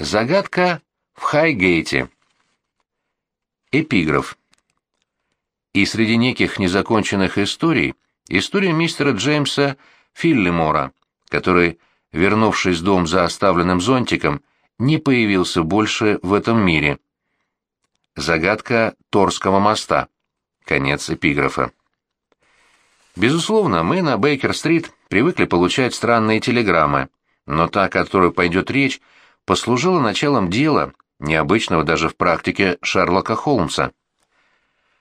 Загадка в Хайгейте. Эпиграф. И среди неких незаконченных историй история мистера Джеймса Филлимора, который, вернувшись в дом за оставленным зонтиком, не появился больше в этом мире. Загадка Торского моста. Конец эпиграфа. Безусловно, мы на Бейкер-стрит привыкли получать странные телеграммы, но та, о которой пойдет речь, послужила началом дела, необычного даже в практике Шерлока Холмса.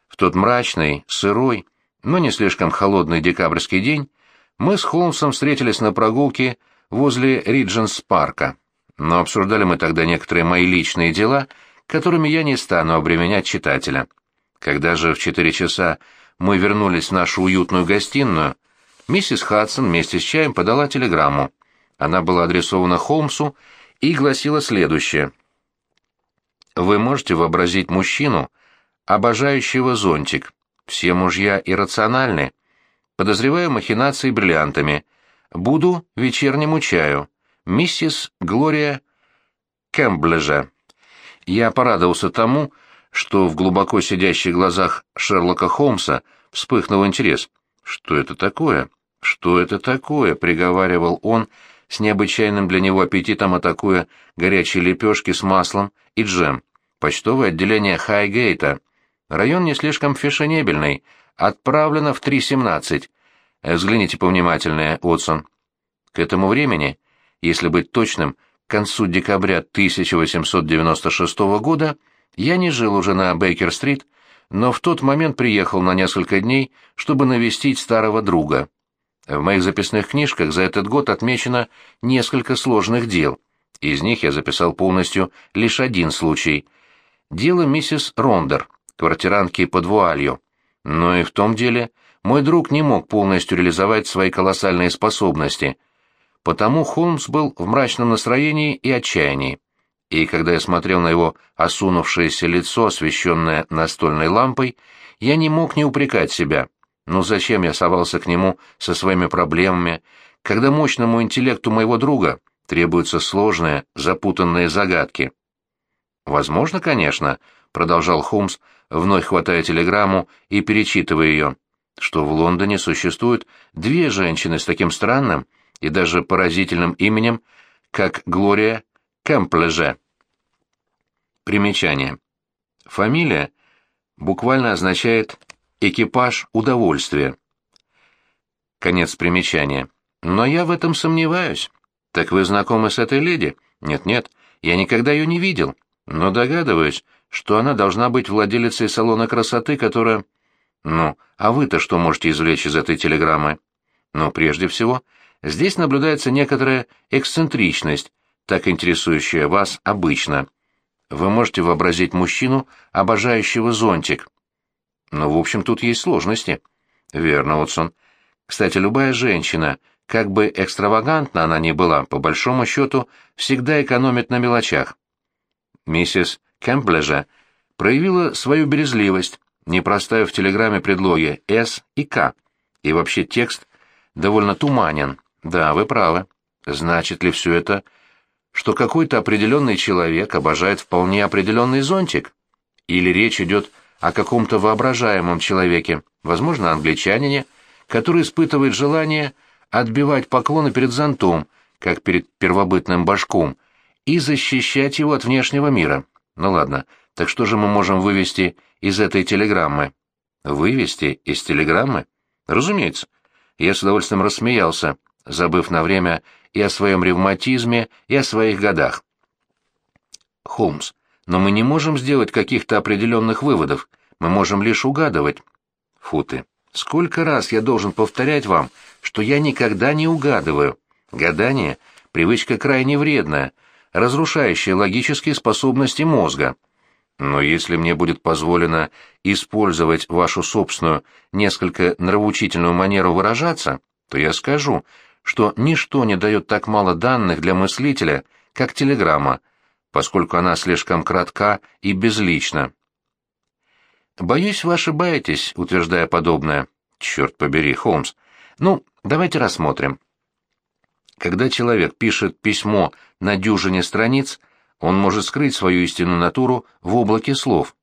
В тот мрачный, сырой, но не слишком холодный декабрьский день мы с Холмсом встретились на прогулке возле Ридженс-парка, но обсуждали мы тогда некоторые мои личные дела, которыми я не стану обременять читателя. Когда же в четыре часа мы вернулись в нашу уютную гостиную, миссис Хадсон вместе с чаем подала телеграмму. Она была адресована Холмсу и гласила следующее. Вы можете вообразить мужчину, обожающего зонтик. Все мужья иррациональны. Подозреваю махинации бриллиантами. Буду вечернему чаю. Миссис Глория Кэмблежа. Я порадовался тому, что в глубоко сидящих глазах Шерлока Холмса вспыхнул интерес. «Что это такое? Что это такое?» — приговаривал он, с необычайным для него аппетитом атакуя горячие лепешки с маслом и джем. Почтовое отделение Хайгейта. Район не слишком фешенебельный. Отправлено в 3.17. Взгляните повнимательнее, Отсон. К этому времени, если быть точным, к концу декабря 1896 года, я не жил уже на Бейкер-стрит, но в тот момент приехал на несколько дней, чтобы навестить старого друга. В моих записных книжках за этот год отмечено несколько сложных дел. Из них я записал полностью лишь один случай. Дело миссис Рондер, квартирантки под вуалью. Но и в том деле мой друг не мог полностью реализовать свои колоссальные способности. Потому Холмс был в мрачном настроении и отчаянии. И когда я смотрел на его осунувшееся лицо, освещенное настольной лампой, я не мог не упрекать себя. Ну зачем я совался к нему со своими проблемами, когда мощному интеллекту моего друга требуются сложные, запутанные загадки? Возможно, конечно, продолжал Холмс, вновь хватая телеграмму и перечитывая ее, что в Лондоне существуют две женщины с таким странным и даже поразительным именем, как Глория Кэмплеже. Примечание. Фамилия буквально означает экипаж удовольствия. Конец примечания. Но я в этом сомневаюсь. Так вы знакомы с этой леди? Нет-нет, я никогда ее не видел, но догадываюсь, что она должна быть владелицей салона красоты, которая... Ну, а вы-то что можете извлечь из этой телеграммы? Но прежде всего, здесь наблюдается некоторая эксцентричность, так интересующая вас обычно. Вы можете вообразить мужчину, обожающего зонтик. Но, в общем, тут есть сложности. Верно, Отсон. Кстати, любая женщина, как бы экстравагантна она ни была, по большому счету, всегда экономит на мелочах. Миссис Кэмплежа проявила свою березливость, не проставив в телеграмме предлоги «С» и «К». И вообще текст довольно туманен. Да, вы правы. Значит ли все это, что какой-то определенный человек обожает вполне определенный зонтик? Или речь идет о каком-то воображаемом человеке, возможно, англичанине, который испытывает желание отбивать поклоны перед зонтом, как перед первобытным башком, и защищать его от внешнего мира. Ну ладно, так что же мы можем вывести из этой телеграммы? Вывести из телеграммы? Разумеется. Я с удовольствием рассмеялся, забыв на время и о своем ревматизме, и о своих годах. Холмс, но мы не можем сделать каких-то определенных выводов, мы можем лишь угадывать. Фу ты. Сколько раз я должен повторять вам, что я никогда не угадываю. Гадание — привычка крайне вредная, разрушающая логические способности мозга. Но если мне будет позволено использовать вашу собственную, несколько нравоучительную манеру выражаться, то я скажу, что ничто не дает так мало данных для мыслителя, как телеграмма, поскольку она слишком кратка и безлична. Боюсь, вы ошибаетесь, утверждая подобное. Черт побери, Холмс. Ну, давайте рассмотрим. Когда человек пишет письмо на дюжине страниц, он может скрыть свою истинную натуру в облаке слов.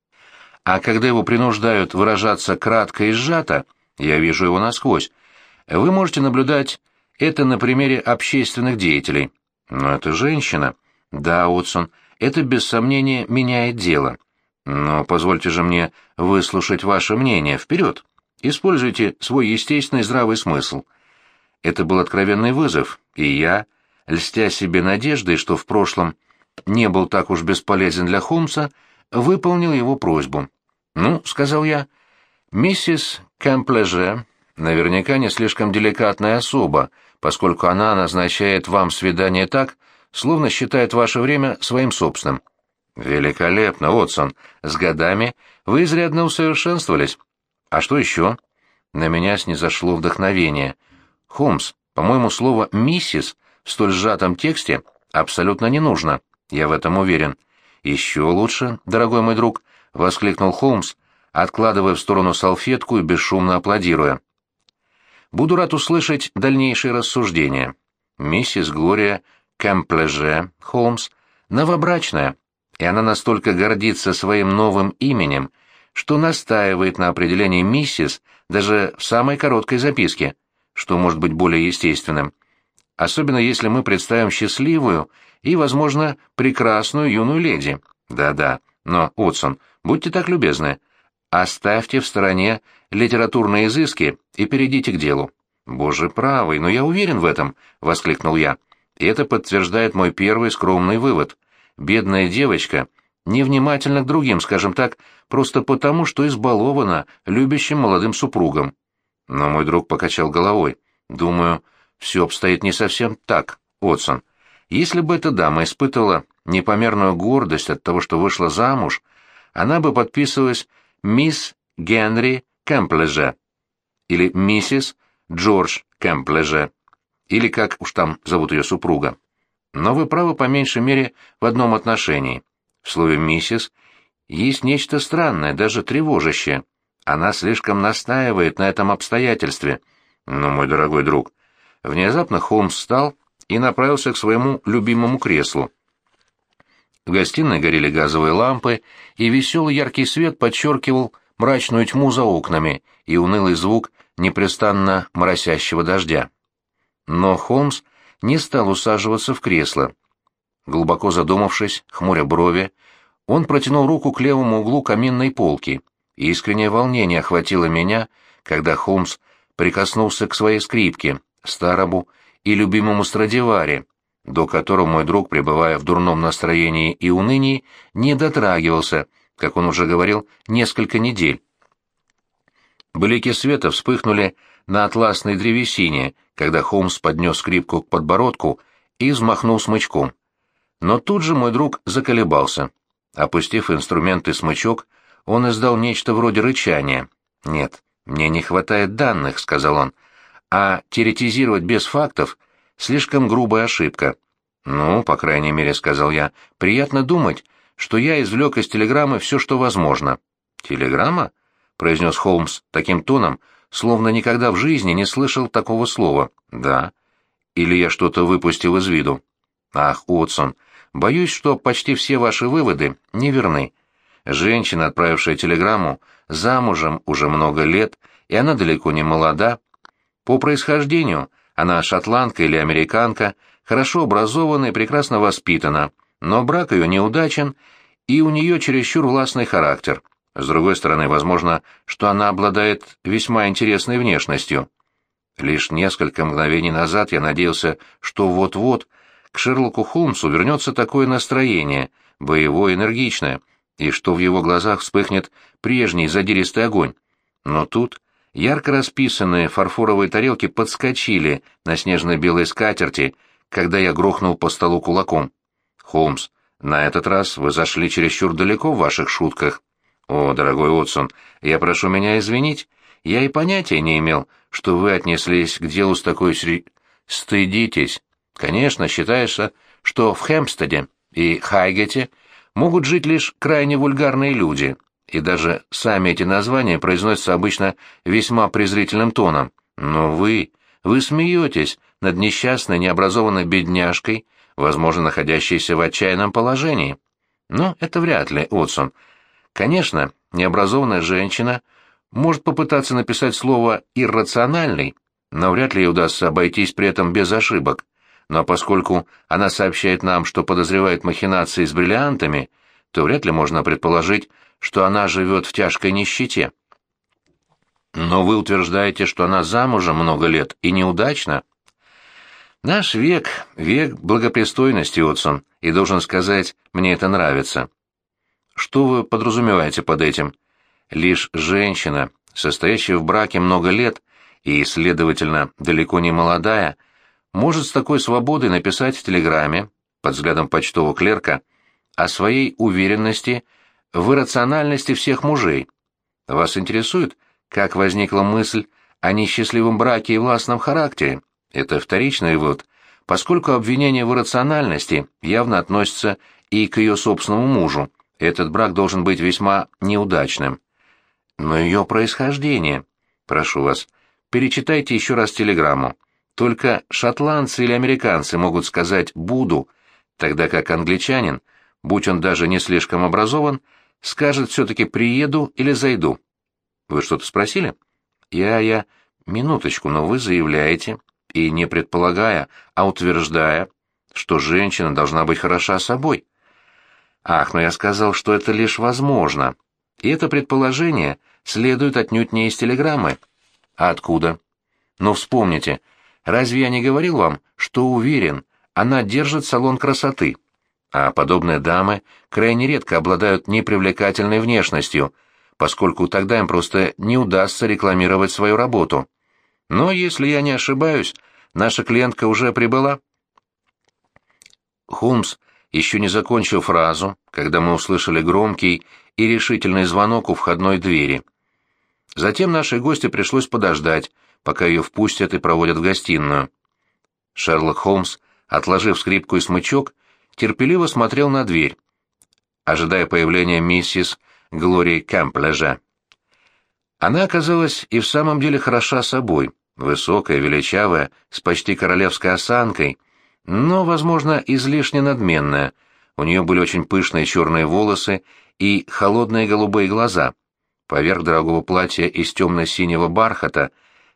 А когда его принуждают выражаться кратко и сжато, я вижу его насквозь. Вы можете наблюдать это на примере общественных деятелей. Но это женщина. Да, Отсон, это без сомнения меняет дело. Но позвольте же мне выслушать ваше мнение. Вперед! Используйте свой естественный здравый смысл. Это был откровенный вызов, и я, льстя себе надеждой, что в прошлом не был так уж бесполезен для Холмса, выполнил его просьбу. «Ну», — сказал я, — «миссис Кэмплеже наверняка не слишком деликатная особа, поскольку она назначает вам свидание так, словно считает ваше время своим собственным». «Великолепно, Отсон. С годами вы изрядно усовершенствовались. А что еще?» На меня снизошло вдохновение. «Холмс, по-моему, слово «миссис» в столь сжатом тексте абсолютно не нужно. Я в этом уверен. Еще лучше, дорогой мой друг, — воскликнул Холмс, откладывая в сторону салфетку и бесшумно аплодируя. Буду рад услышать дальнейшие рассуждения. Миссис Глория Кэмплеже Холмс новобрачная, и она настолько гордится своим новым именем, что настаивает на определении миссис даже в самой короткой записке, что может быть более естественным особенно если мы представим счастливую и, возможно, прекрасную юную леди. Да-да, но, Отсон, будьте так любезны, оставьте в стороне литературные изыски и перейдите к делу. «Боже правый, но я уверен в этом!» — воскликнул я. И это подтверждает мой первый скромный вывод. Бедная девочка невнимательна к другим, скажем так, просто потому, что избалована любящим молодым супругом. Но мой друг покачал головой. Думаю, все обстоит не совсем так, Отсон. Если бы эта дама испытывала непомерную гордость от того, что вышла замуж, она бы подписывалась «Мисс Генри Кэмплеже» или «Миссис Джордж Кэмплеже», или как уж там зовут ее супруга. Но вы правы по меньшей мере в одном отношении. В слове «миссис» есть нечто странное, даже тревожащее. Она слишком настаивает на этом обстоятельстве. Но, мой дорогой друг, Внезапно Холмс встал и направился к своему любимому креслу. В гостиной горели газовые лампы, и веселый яркий свет подчеркивал мрачную тьму за окнами и унылый звук непрестанно моросящего дождя. Но Холмс не стал усаживаться в кресло. Глубоко задумавшись, хмуря брови, он протянул руку к левому углу каминной полки, искреннее волнение охватило меня, когда Холмс прикоснулся к своей скрипке, старому и любимому Страдивари, до которого мой друг, пребывая в дурном настроении и унынии, не дотрагивался, как он уже говорил, несколько недель. Блики света вспыхнули на атласной древесине, когда Холмс поднес скрипку к подбородку и взмахнул смычком. Но тут же мой друг заколебался. Опустив инструмент и смычок, он издал нечто вроде рычания. «Нет, мне не хватает данных», — сказал он а теоретизировать без фактов — слишком грубая ошибка. «Ну, по крайней мере, — сказал я, — приятно думать, что я извлек из телеграммы все, что возможно». «Телеграмма?» — произнес Холмс таким тоном, словно никогда в жизни не слышал такого слова. «Да». «Или я что-то выпустил из виду?» «Ах, Уотсон, боюсь, что почти все ваши выводы неверны. Женщина, отправившая телеграмму, замужем уже много лет, и она далеко не молода, по происхождению она шотландка или американка, хорошо образована и прекрасно воспитана, но брак ее неудачен, и у нее чересчур властный характер. С другой стороны, возможно, что она обладает весьма интересной внешностью. Лишь несколько мгновений назад я надеялся, что вот-вот к Шерлоку Холмсу вернется такое настроение, боевое, энергичное, и что в его глазах вспыхнет прежний задиристый огонь. Но тут Ярко расписанные фарфоровые тарелки подскочили на снежно-белой скатерти, когда я грохнул по столу кулаком. «Холмс, на этот раз вы зашли чересчур далеко в ваших шутках». «О, дорогой Отсон, я прошу меня извинить. Я и понятия не имел, что вы отнеслись к делу с такой сри... Стыдитесь. Конечно, считается, что в Хемстеде и Хайгете могут жить лишь крайне вульгарные люди, и даже сами эти названия произносятся обычно весьма презрительным тоном. Но вы, вы смеетесь над несчастной необразованной бедняжкой, возможно, находящиеся в отчаянном положении. Но это вряд ли, Отсон. Конечно, необразованная женщина может попытаться написать слово «иррациональный», но вряд ли ей удастся обойтись при этом без ошибок. Но поскольку она сообщает нам, что подозревает махинации с бриллиантами, то вряд ли можно предположить, что она живет в тяжкой нищете. Но вы утверждаете, что она замужем много лет и неудачно? Наш век — век благопристойности, Отсон, и, должен сказать, мне это нравится. Что вы подразумеваете под этим? Лишь женщина, состоящая в браке много лет и, следовательно, далеко не молодая, может с такой свободой написать в телеграмме, под взглядом почтового клерка, о своей уверенности в иррациональности всех мужей. Вас интересует, как возникла мысль о несчастливом браке и властном характере? Это вторичный вывод, поскольку обвинение в иррациональности явно относится и к ее собственному мужу. Этот брак должен быть весьма неудачным. Но ее происхождение... Прошу вас, перечитайте еще раз телеграмму. Только шотландцы или американцы могут сказать «буду», тогда как англичанин, будь он даже не слишком образован, скажет все-таки «приеду» или «зайду». Вы что-то спросили? Я, я... Минуточку, но вы заявляете, и не предполагая, а утверждая, что женщина должна быть хороша собой. Ах, но я сказал, что это лишь возможно. И это предположение следует отнюдь не из телеграммы. А откуда? Ну, вспомните, разве я не говорил вам, что уверен, она держит салон красоты? А подобные дамы крайне редко обладают непривлекательной внешностью, поскольку тогда им просто не удастся рекламировать свою работу. Но, если я не ошибаюсь, наша клиентка уже прибыла. Холмс еще не закончил фразу, когда мы услышали громкий и решительный звонок у входной двери. Затем нашей гости пришлось подождать, пока ее впустят и проводят в гостиную. Шерлок Холмс, отложив скрипку и смычок, терпеливо смотрел на дверь, ожидая появления миссис Глории Кэмплежа. Она оказалась и в самом деле хороша собой, высокая, величавая, с почти королевской осанкой, но, возможно, излишне надменная. У нее были очень пышные черные волосы и холодные голубые глаза. Поверх дорогого платья из темно-синего бархата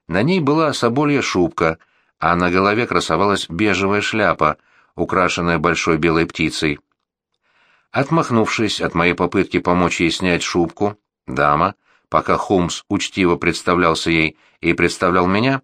на ней была соболья шубка, а на голове красовалась бежевая шляпа, украшенная большой белой птицей. Отмахнувшись от моей попытки помочь ей снять шубку, дама, пока Холмс учтиво представлялся ей и представлял меня,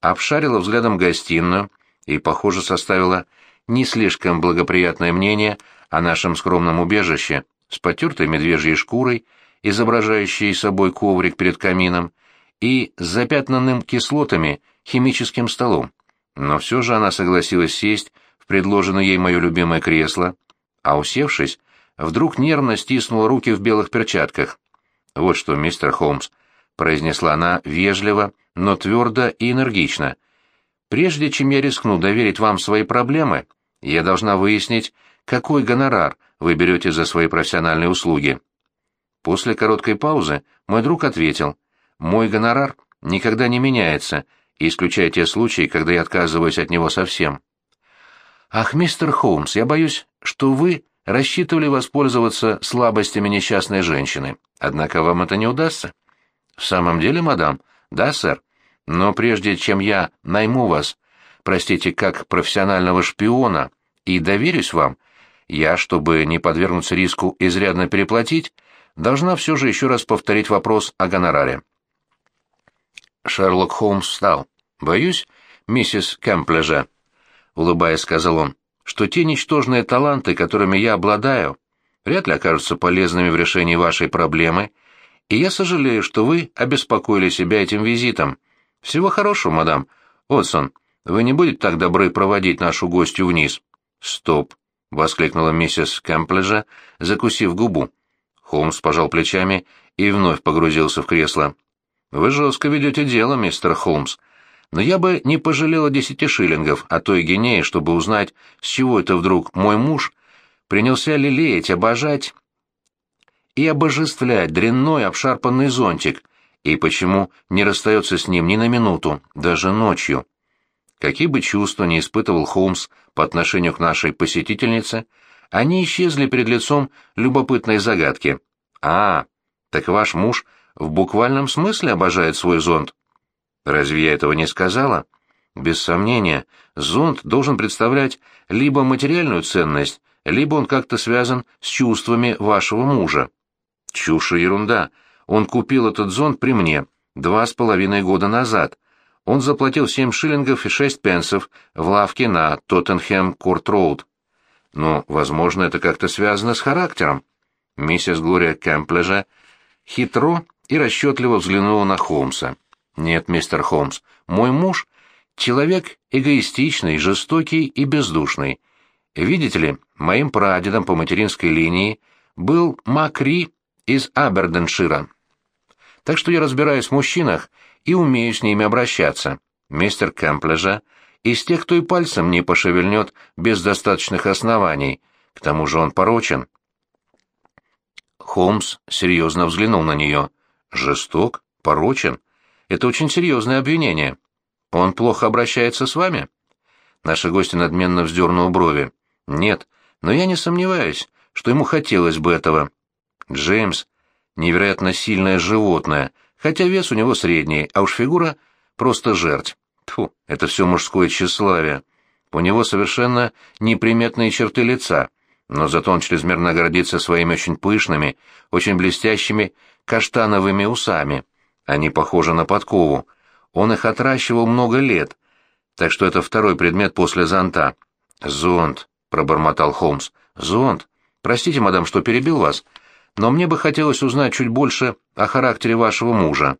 обшарила взглядом гостиную, и, похоже, составила не слишком благоприятное мнение о нашем скромном убежище с потертой медвежьей шкурой, изображающей собой коврик перед камином, и с запятнанным кислотами химическим столом. Но все же она согласилась сесть в предложенное ей мое любимое кресло, а усевшись, вдруг нервно стиснула руки в белых перчатках. «Вот что, мистер Холмс», — произнесла она вежливо, но твердо и энергично, — Прежде чем я рискну доверить вам свои проблемы, я должна выяснить, какой гонорар вы берете за свои профессиональные услуги. После короткой паузы мой друг ответил, «Мой гонорар никогда не меняется, исключая те случаи, когда я отказываюсь от него совсем». «Ах, мистер Холмс, я боюсь, что вы рассчитывали воспользоваться слабостями несчастной женщины, однако вам это не удастся». «В самом деле, мадам?» «Да, сэр. Но прежде чем я найму вас, простите, как профессионального шпиона, и доверюсь вам, я, чтобы не подвергнуться риску изрядно переплатить, должна все же еще раз повторить вопрос о гонораре. Шерлок Холмс встал. «Боюсь, миссис Кэмплежа», — улыбаясь, сказал он, — «что те ничтожные таланты, которыми я обладаю, вряд ли окажутся полезными в решении вашей проблемы, и я сожалею, что вы обеспокоили себя этим визитом. «Всего хорошего, мадам. Отсон, вы не будете так добры проводить нашу гостью вниз?» «Стоп!» — воскликнула миссис Кэмплежа, закусив губу. Холмс пожал плечами и вновь погрузился в кресло. «Вы жестко ведете дело, мистер Холмс. Но я бы не пожалела десяти шиллингов, а то и гинеи, чтобы узнать, с чего это вдруг мой муж принялся лелеять, обожать и обожествлять дрянной обшарпанный зонтик, и почему не расстается с ним ни на минуту, даже ночью. Какие бы чувства ни испытывал Холмс по отношению к нашей посетительнице, они исчезли перед лицом любопытной загадки. «А, так ваш муж в буквальном смысле обожает свой зонт?» «Разве я этого не сказала?» «Без сомнения, зонт должен представлять либо материальную ценность, либо он как-то связан с чувствами вашего мужа». «Чушь и ерунда. Он купил этот зонт при мне два с половиной года назад. Он заплатил семь шиллингов и шесть пенсов в лавке на Тоттенхэм-Корт-Роуд. Но, возможно, это как-то связано с характером. Миссис Глория Кэмплежа хитро и расчетливо взглянула на Холмса. «Нет, мистер Холмс, мой муж — человек эгоистичный, жестокий и бездушный. Видите ли, моим прадедом по материнской линии был Макри из Аберденшира. Так что я разбираюсь в мужчинах и умею с ними обращаться. Мистер Кэмплежа из тех, кто и пальцем не пошевельнет без достаточных оснований, к тому же он порочен. Холмс серьезно взглянул на нее. «Жесток? Порочен? Это очень серьезное обвинение. Он плохо обращается с вами?» Наша гостья надменно вздернула брови. «Нет, но я не сомневаюсь, что ему хотелось бы этого. Джеймс — невероятно сильное животное, хотя вес у него средний, а уж фигура — просто жерть. Тьфу, это все мужское тщеславие. У него совершенно неприметные черты лица, но зато он чрезмерно гордится своими очень пышными, очень блестящими каштановыми усами. Они похожи на подкову. Он их отращивал много лет, так что это второй предмет после зонта. «Зонт», — пробормотал Холмс. «Зонт. Простите, мадам, что перебил вас, но мне бы хотелось узнать чуть больше о характере вашего мужа».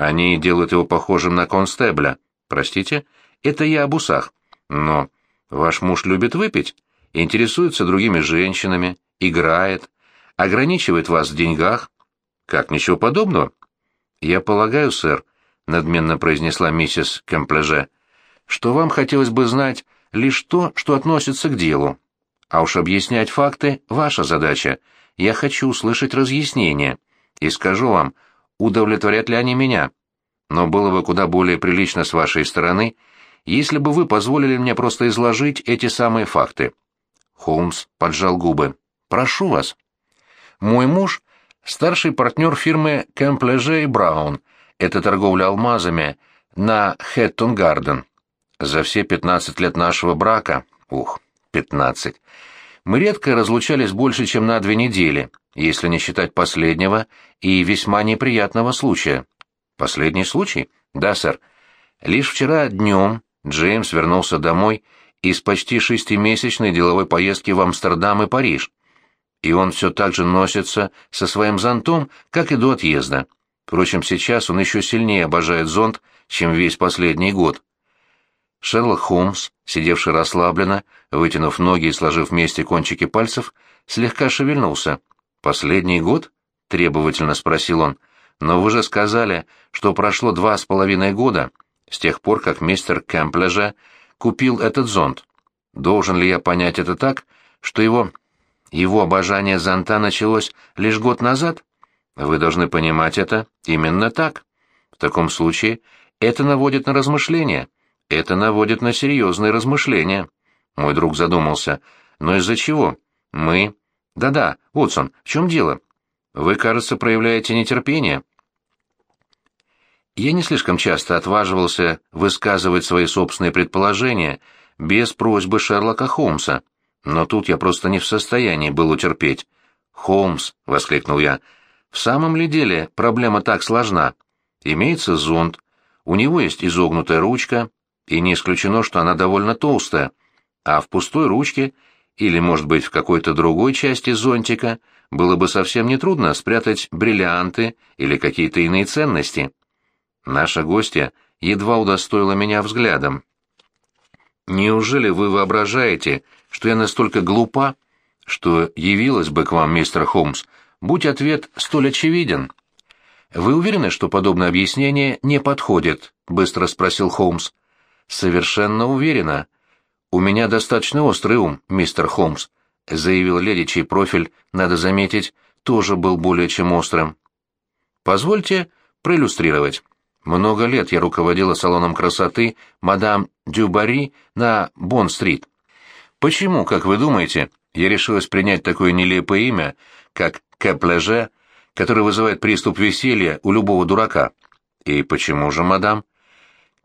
Они делают его похожим на констебля. Простите, это я об усах. Но ваш муж любит выпить, интересуется другими женщинами, играет, ограничивает вас в деньгах. Как, ничего подобного? Я полагаю, сэр, — надменно произнесла миссис Кемплеже, — что вам хотелось бы знать лишь то, что относится к делу. А уж объяснять факты — ваша задача. Я хочу услышать разъяснение. И скажу вам, — удовлетворят ли они меня. Но было бы куда более прилично с вашей стороны, если бы вы позволили мне просто изложить эти самые факты. Холмс поджал губы. «Прошу вас». «Мой муж — старший партнер фирмы Кэмплеже и Браун. Это торговля алмазами на Хэттон-Гарден. За все пятнадцать лет нашего брака, ух, пятнадцать, мы редко разлучались больше, чем на две недели, если не считать последнего и весьма неприятного случая. Последний случай? Да, сэр. Лишь вчера днем Джеймс вернулся домой из почти шестимесячной деловой поездки в Амстердам и Париж. И он все так же носится со своим зонтом, как и до отъезда. Впрочем, сейчас он еще сильнее обожает зонт, чем весь последний год. Шерлок Холмс, сидевший расслабленно, вытянув ноги и сложив вместе кончики пальцев, слегка шевельнулся. «Последний год?» — требовательно спросил он. «Но вы же сказали, что прошло два с половиной года с тех пор, как мистер Кэмплежа купил этот зонт. Должен ли я понять это так, что его... его обожание зонта началось лишь год назад? Вы должны понимать это именно так. В таком случае это наводит на размышления». Это наводит на серьезные размышления. Мой друг задумался. Но из-за чего? Мы... Да-да, Уотсон, в чем дело? Вы, кажется, проявляете нетерпение. Я не слишком часто отваживался высказывать свои собственные предположения без просьбы Шерлока Холмса, но тут я просто не в состоянии был утерпеть. «Холмс», — воскликнул я, — «в самом ли деле проблема так сложна? Имеется зонт, у него есть изогнутая ручка, и не исключено, что она довольно толстая, а в пустой ручке или, может быть, в какой-то другой части зонтика было бы совсем нетрудно спрятать бриллианты или какие-то иные ценности. Наша гостья едва удостоила меня взглядом. «Неужели вы воображаете, что я настолько глупа, что явилась бы к вам, мистер Холмс, будь ответ столь очевиден?» «Вы уверены, что подобное объяснение не подходит?» — быстро спросил Холмс. «Совершенно уверена. У меня достаточно острый ум, мистер Холмс», — заявил леди, чей профиль, надо заметить, тоже был более чем острым. «Позвольте проиллюстрировать. Много лет я руководила салоном красоты мадам Дюбари на Бонн-стрит. Почему, как вы думаете, я решилась принять такое нелепое имя, как Кэплеже, которое вызывает приступ веселья у любого дурака? И почему же, мадам?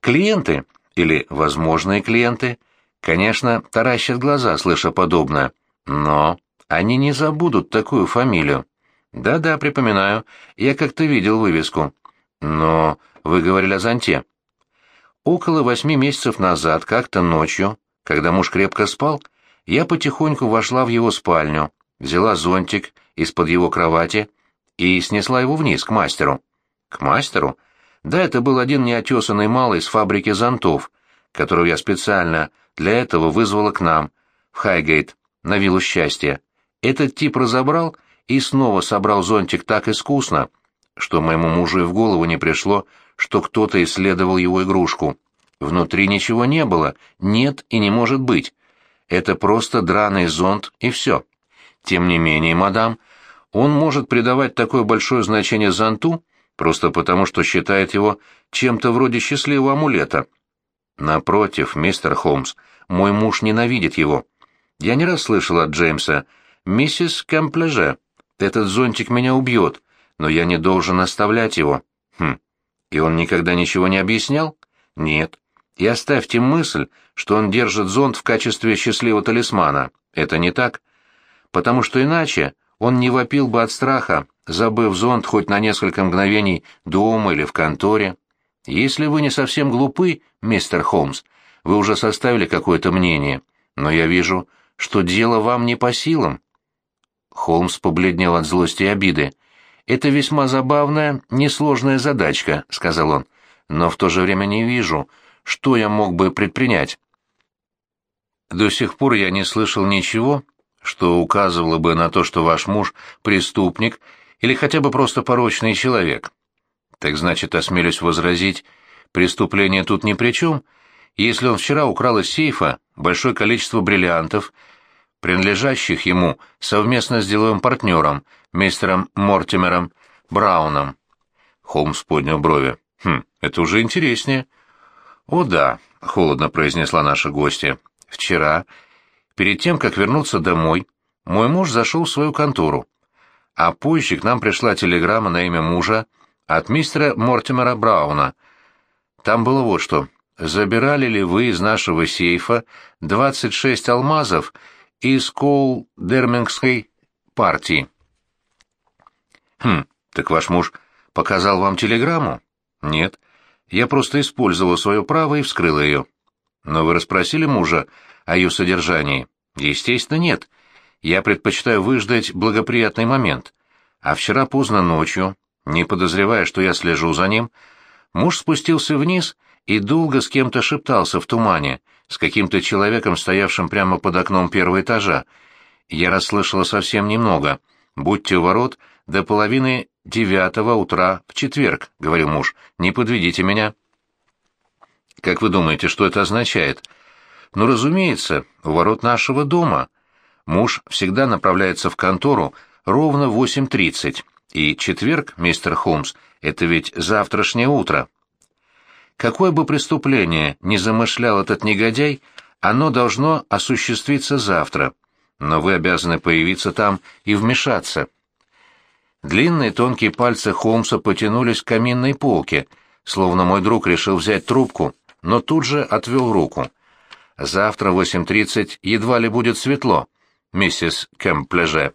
Клиенты, или возможные клиенты, конечно, таращат глаза, слыша подобное, но они не забудут такую фамилию. Да-да, припоминаю, я как-то видел вывеску. Но вы говорили о зонте. Около восьми месяцев назад, как-то ночью, когда муж крепко спал, я потихоньку вошла в его спальню, взяла зонтик из-под его кровати и снесла его вниз, к мастеру. К мастеру? Да, это был один неотесанный малый с фабрики зонтов, которого я специально для этого вызвала к нам, в Хайгейт, на виллу счастья. Этот тип разобрал и снова собрал зонтик так искусно, что моему мужу и в голову не пришло, что кто-то исследовал его игрушку. Внутри ничего не было, нет и не может быть. Это просто драный зонт и все. Тем не менее, мадам, он может придавать такое большое значение зонту просто потому, что считает его чем-то вроде счастливого амулета. Напротив, мистер Холмс, мой муж ненавидит его. Я не раз слышал от Джеймса, «Миссис Кэмпляже, этот зонтик меня убьет, но я не должен оставлять его». Хм, и он никогда ничего не объяснял? Нет. И оставьте мысль, что он держит зонт в качестве счастливого талисмана. Это не так. Потому что иначе он не вопил бы от страха, забыв зонт хоть на несколько мгновений дома или в конторе. Если вы не совсем глупы, мистер Холмс, вы уже составили какое-то мнение, но я вижу, что дело вам не по силам. Холмс побледнел от злости и обиды. «Это весьма забавная, несложная задачка», — сказал он, — «но в то же время не вижу, что я мог бы предпринять». «До сих пор я не слышал ничего, что указывало бы на то, что ваш муж — преступник или хотя бы просто порочный человек. Так значит, осмелюсь возразить, преступление тут ни при чем, если он вчера украл из сейфа большое количество бриллиантов, принадлежащих ему совместно с деловым партнером, мистером Мортимером Брауном. Холмс поднял брови. «Хм, это уже интереснее». «О да», — холодно произнесла наша гостья. «Вчера, перед тем, как вернуться домой, мой муж зашел в свою контору, а позже к нам пришла телеграмма на имя мужа от мистера Мортимера Брауна. Там было вот что. «Забирали ли вы из нашего сейфа 26 алмазов из Коул-Дермингской партии?» «Хм, так ваш муж показал вам телеграмму?» «Нет. Я просто использовал свое право и вскрыл ее». «Но вы расспросили мужа о ее содержании?» «Естественно, нет. Я предпочитаю выждать благоприятный момент. А вчера поздно ночью, не подозревая, что я слежу за ним, муж спустился вниз и долго с кем-то шептался в тумане, с каким-то человеком, стоявшим прямо под окном первого этажа. Я расслышала совсем немного. «Будьте у ворот до половины девятого утра в четверг», — говорил муж. «Не подведите меня». «Как вы думаете, что это означает?» «Ну, разумеется, у ворот нашего дома. Муж всегда направляется в контору ровно в 8.30, и четверг, мистер Холмс, это ведь завтрашнее утро. Какое бы преступление ни замышлял этот негодяй, оно должно осуществиться завтра, но вы обязаны появиться там и вмешаться. Длинные тонкие пальцы Холмса потянулись к каминной полке, словно мой друг решил взять трубку, но тут же отвел руку. «Завтра в 8.30 едва ли будет светло, миссис Кэмпляже».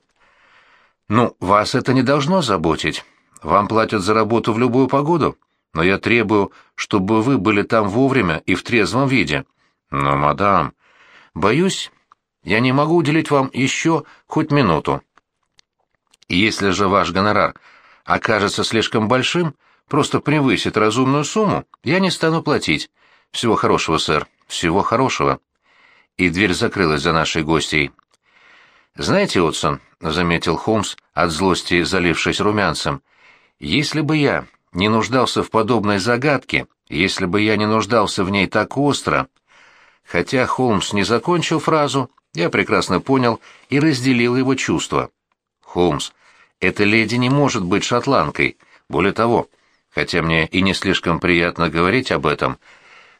«Ну, вас это не должно заботить. Вам платят за работу в любую погоду, но я требую, чтобы вы были там вовремя и в трезвом виде». «Но, мадам, боюсь, я не могу уделить вам еще хоть минуту. Если же ваш гонорар окажется слишком большим, просто превысит разумную сумму, я не стану платить. Всего хорошего, сэр, всего хорошего». И дверь закрылась за нашей гостьей. «Знаете, Отсон», — заметил Холмс, от злости залившись румянцем, — «если бы я не нуждался в подобной загадке, если бы я не нуждался в ней так остро...» Хотя Холмс не закончил фразу, я прекрасно понял и разделил его чувства. «Холмс, эта леди не может быть шотландкой. Более того, хотя мне и не слишком приятно говорить об этом,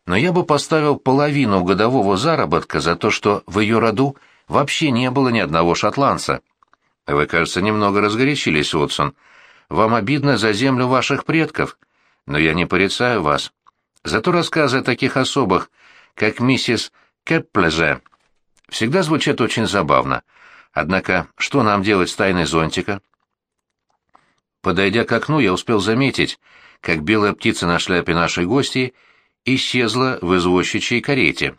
но я бы поставил половину годового заработка за то, что в ее роду вообще не было ни одного шотландца. Вы, кажется, немного разгорячились, Уотсон. Вам обидно за землю ваших предков, но я не порицаю вас. Зато рассказы о таких особых, как миссис Кепплеже, всегда звучат очень забавно. Однако, что нам делать с тайной зонтика? Подойдя к окну, я успел заметить, как белая птица на шляпе нашей гости исчезла в извозчичьей карете.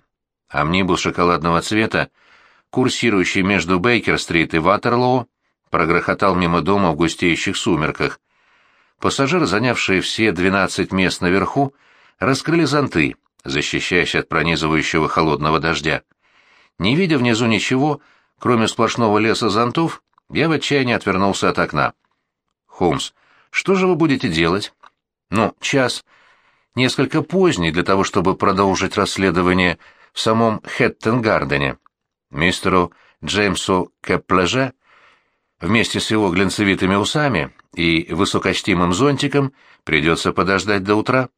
Амнибус шоколадного цвета, курсирующий между Бейкер-стрит и Ватерлоу, прогрохотал мимо дома в густеющих сумерках. Пассажиры, занявшие все двенадцать мест наверху, раскрыли зонты, защищаясь от пронизывающего холодного дождя. Не видя внизу ничего, кроме сплошного леса зонтов, я в отчаянии отвернулся от окна. «Холмс, что же вы будете делать?» «Ну, час. Несколько поздний для того, чтобы продолжить расследование в самом Хэттенгардене. Мистеру Джеймсу Кеплеже вместе с его глинцевитыми усами и высокочтимым зонтиком придется подождать до утра».